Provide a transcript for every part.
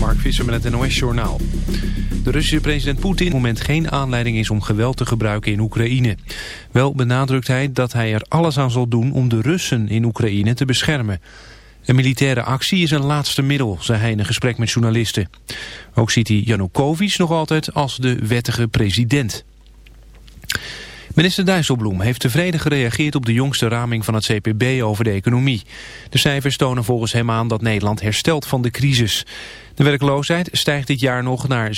Mark Visser met het NOS-journaal. De Russische president Poetin op moment geen aanleiding is om geweld te gebruiken in Oekraïne. Wel benadrukt hij dat hij er alles aan zal doen om de Russen in Oekraïne te beschermen. Een militaire actie is een laatste middel, zei hij in een gesprek met journalisten. Ook ziet hij Janukovic nog altijd als de wettige president. Minister Dijsselbloem heeft tevreden gereageerd op de jongste raming van het CPB over de economie. De cijfers tonen volgens hem aan dat Nederland herstelt van de crisis. De werkloosheid stijgt dit jaar nog naar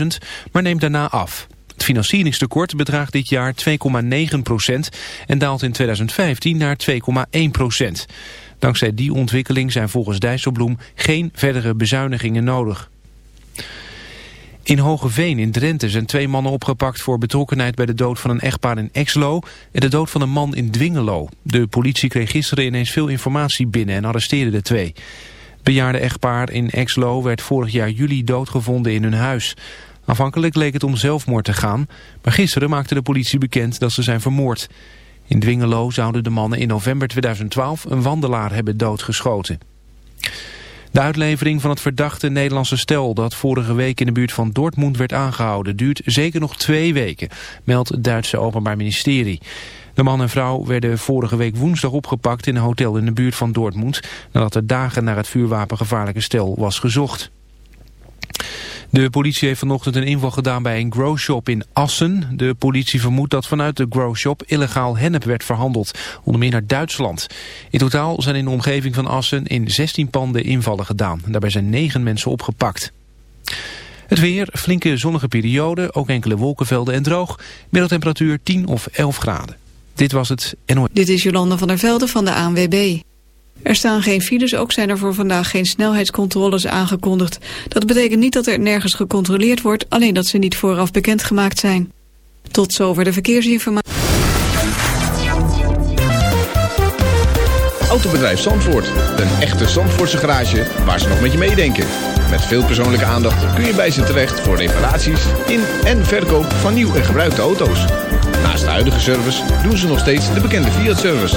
650.000, maar neemt daarna af. Het financieringstekort bedraagt dit jaar 2,9 procent en daalt in 2015 naar 2,1 procent. Dankzij die ontwikkeling zijn volgens Dijsselbloem geen verdere bezuinigingen nodig. In Hogeveen in Drenthe zijn twee mannen opgepakt voor betrokkenheid bij de dood van een echtpaar in Exlo en de dood van een man in Dwingelo. De politie kreeg gisteren ineens veel informatie binnen en arresteerde de twee. Bejaarde echtpaar in Exlo werd vorig jaar juli doodgevonden in hun huis. Aanvankelijk leek het om zelfmoord te gaan, maar gisteren maakte de politie bekend dat ze zijn vermoord. In Dwingelo zouden de mannen in november 2012 een wandelaar hebben doodgeschoten. De uitlevering van het verdachte Nederlandse stel dat vorige week in de buurt van Dortmund werd aangehouden duurt zeker nog twee weken, meldt het Duitse Openbaar Ministerie. De man en vrouw werden vorige week woensdag opgepakt in een hotel in de buurt van Dortmund nadat er dagen naar het vuurwapengevaarlijke stel was gezocht. De politie heeft vanochtend een inval gedaan bij een growshop in Assen. De politie vermoedt dat vanuit de growshop illegaal hennep werd verhandeld, onder meer naar Duitsland. In totaal zijn in de omgeving van Assen in 16 panden invallen gedaan. Daarbij zijn 9 mensen opgepakt. Het weer, flinke zonnige periode, ook enkele wolkenvelden en droog. Middeltemperatuur 10 of 11 graden. Dit was het. Dit is Jolanda van der Velde van de ANWB. Er staan geen files, ook zijn er voor vandaag geen snelheidscontroles aangekondigd. Dat betekent niet dat er nergens gecontroleerd wordt, alleen dat ze niet vooraf bekendgemaakt zijn. Tot zover de verkeersinformatie. Autobedrijf Zandvoort, een echte Zandvoortse garage waar ze nog met je meedenken. Met veel persoonlijke aandacht kun je bij ze terecht voor reparaties in en verkoop van nieuw en gebruikte auto's. Naast de huidige service doen ze nog steeds de bekende Fiat-service.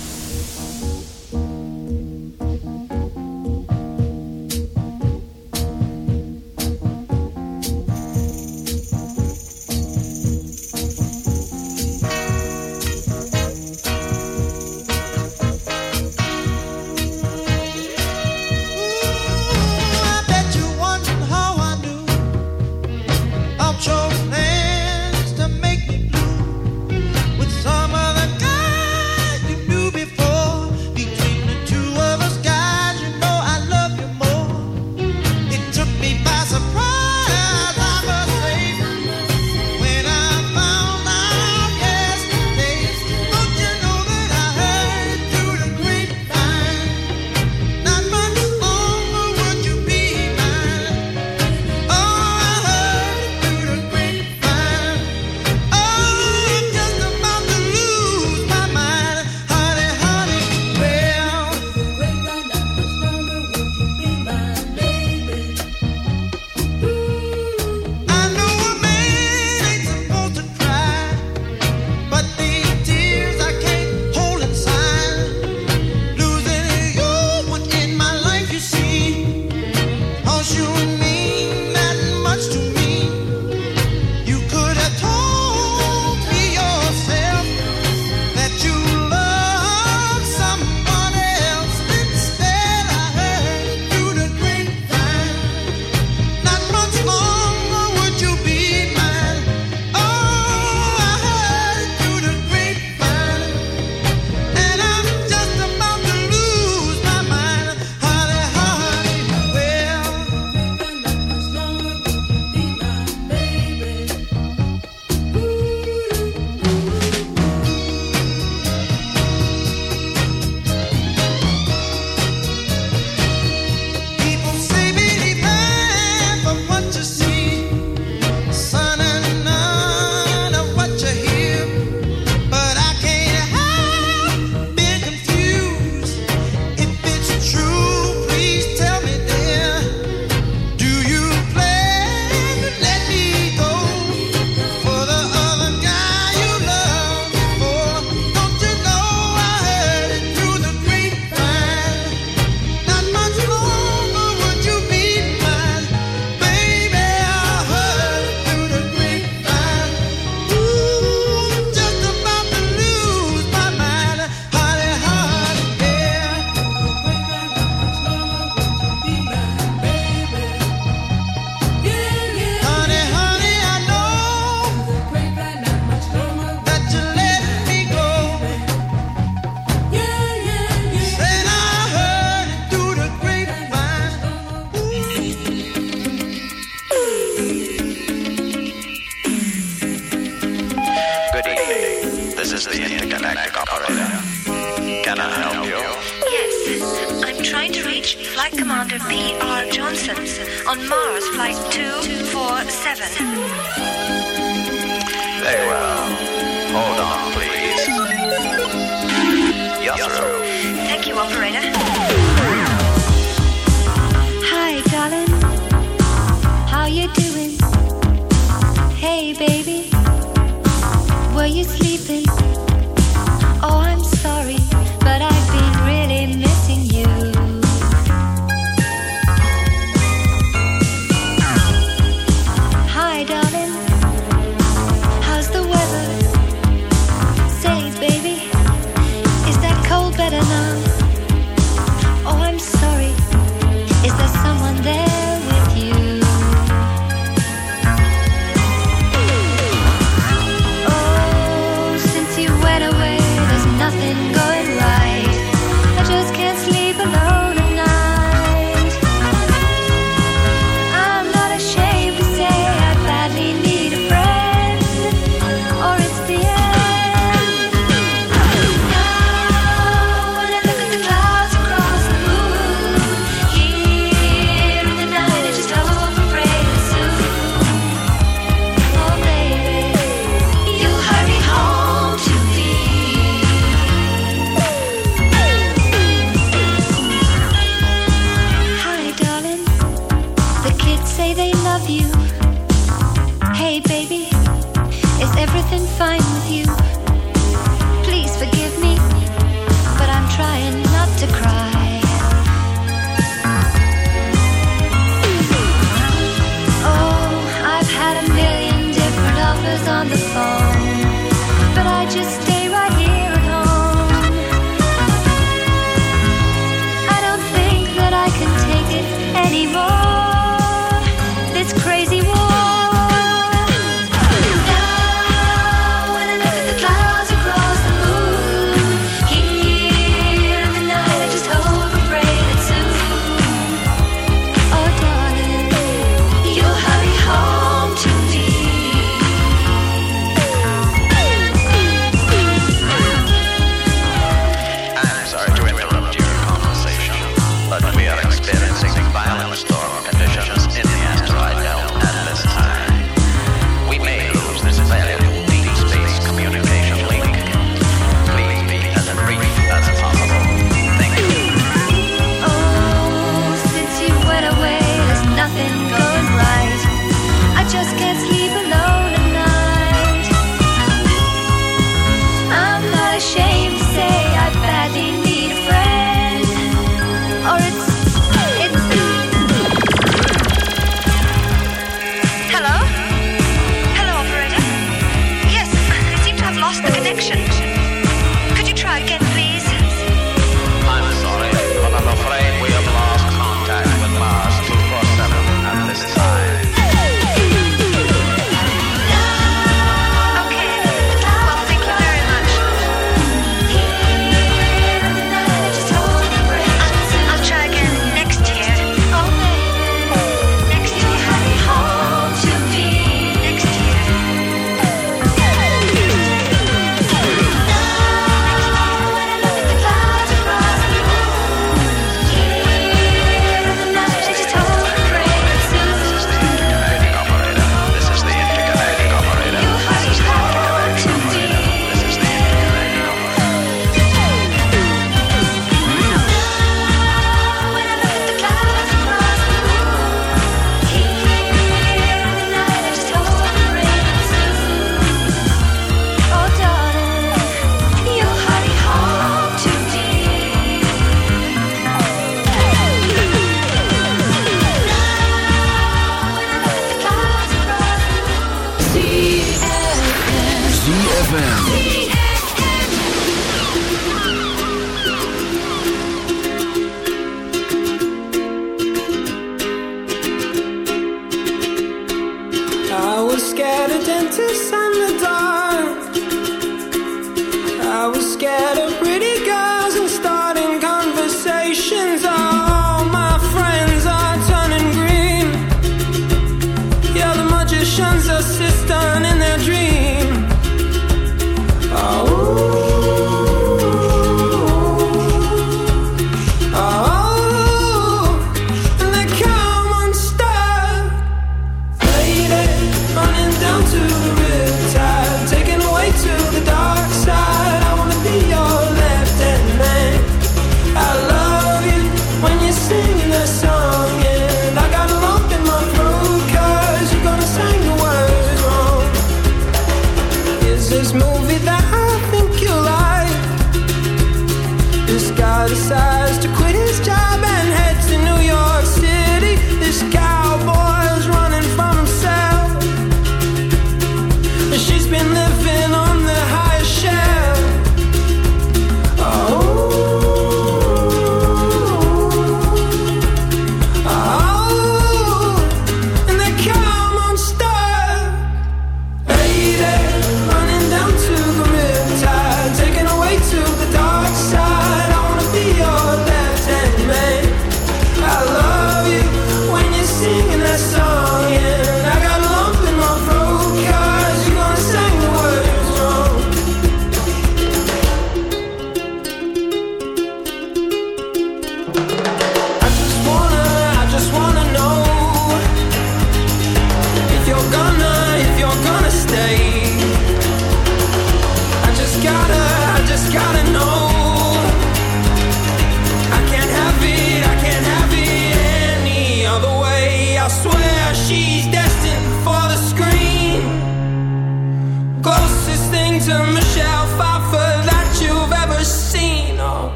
obviously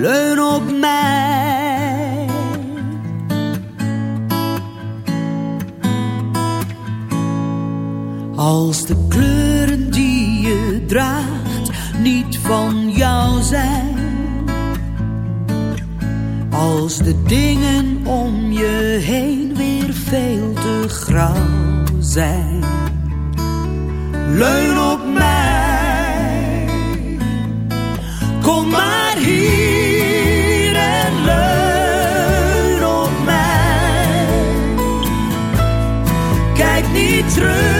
leun op mij. Als de kleuren die je draagt niet van jou zijn. Als de dingen om je heen weer veel te grauw zijn. Leun op mij. Kom maar hier. terug.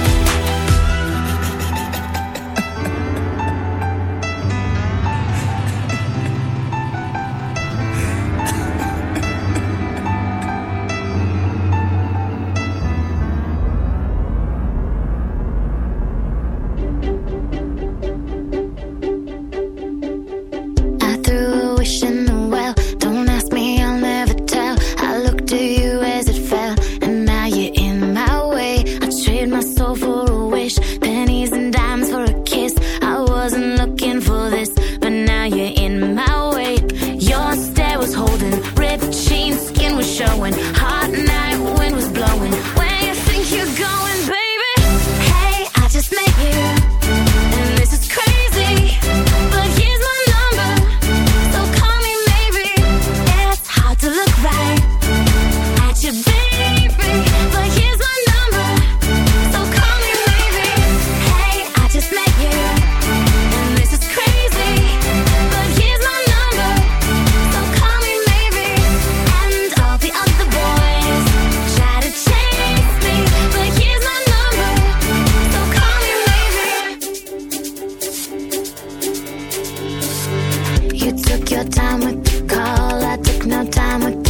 You took your time with the call. I took no time. with.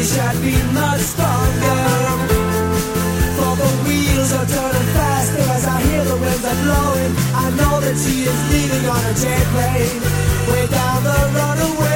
wish I'd been much stronger. For the wheels are turning faster as I hear the winds are blowing. I know that she is leaving on a jet plane. Way down the runaway.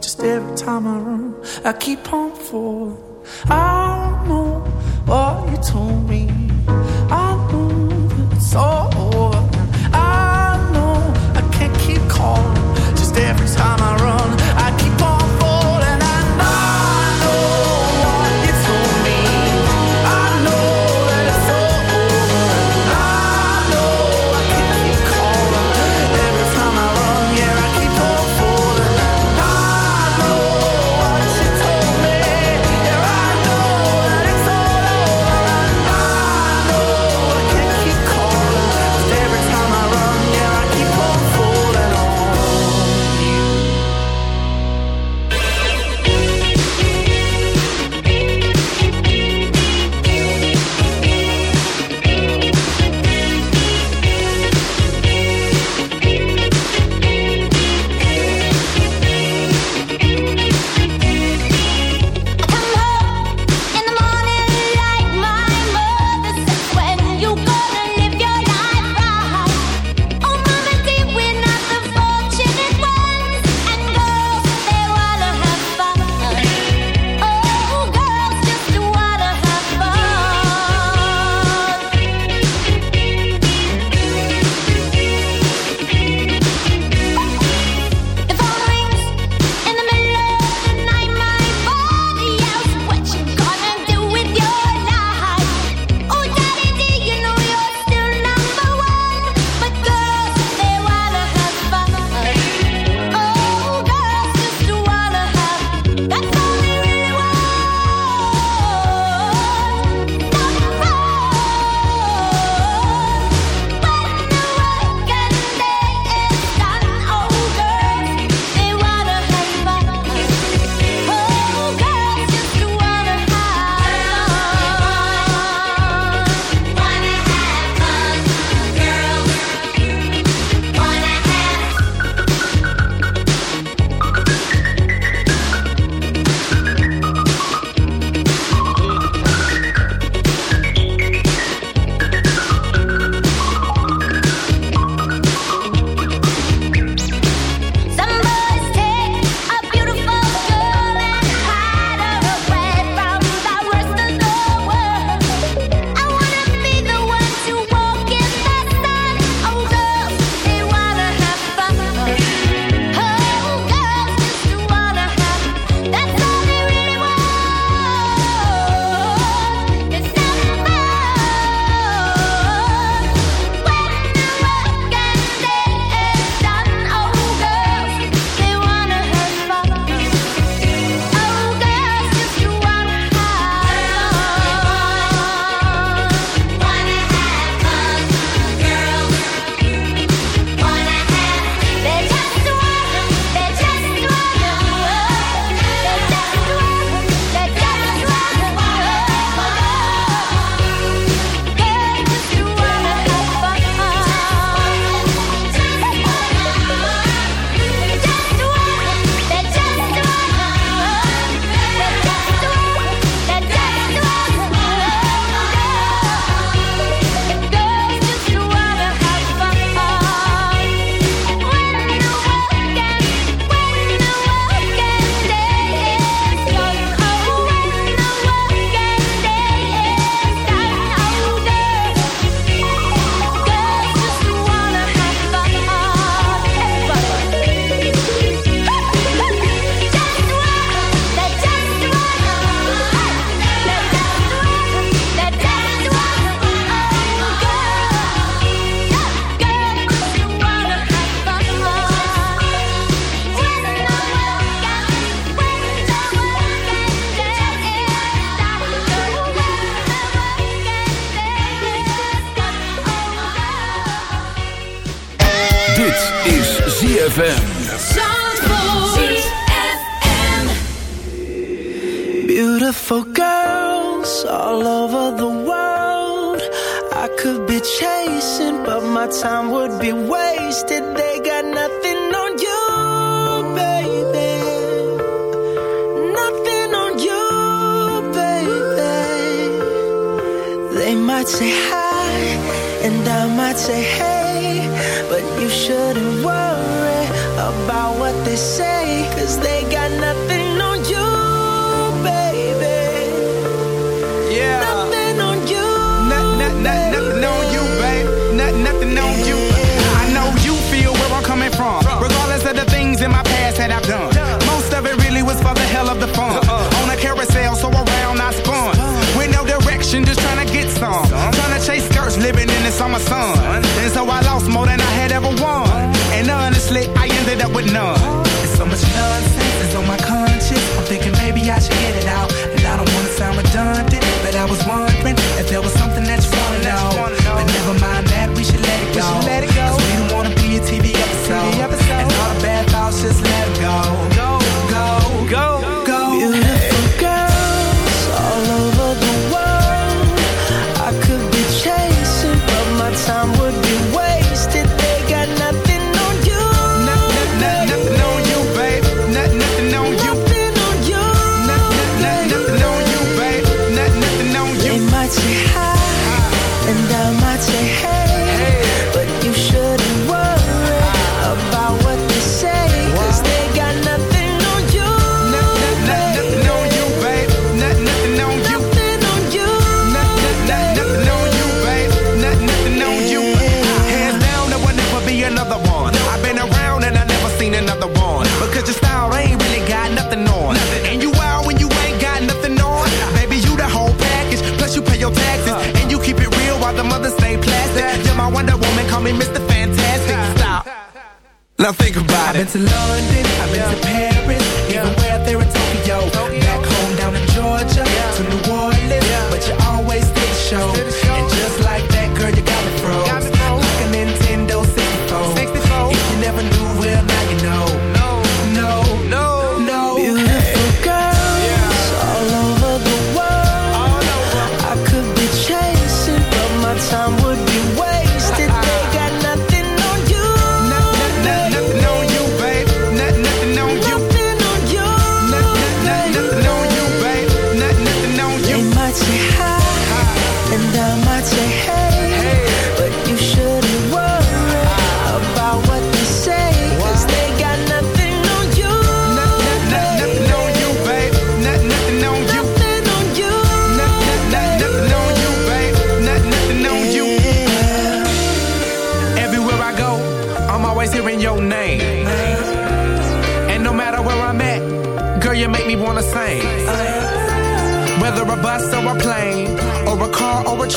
Just every time I run, I keep on falling. I don't know what you told me. I know that it's all.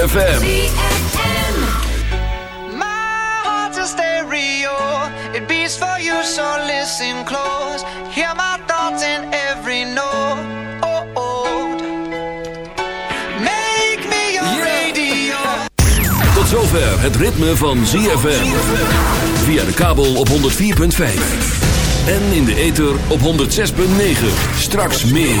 ZFM. heart's a stereo. It beats for you, so listen close. Hear my thoughts in every note. Oh, oh. Make me your radio. Tot zover het ritme van ZFM. Via de kabel op 104.5. En in de ether op 106.9. Straks meer.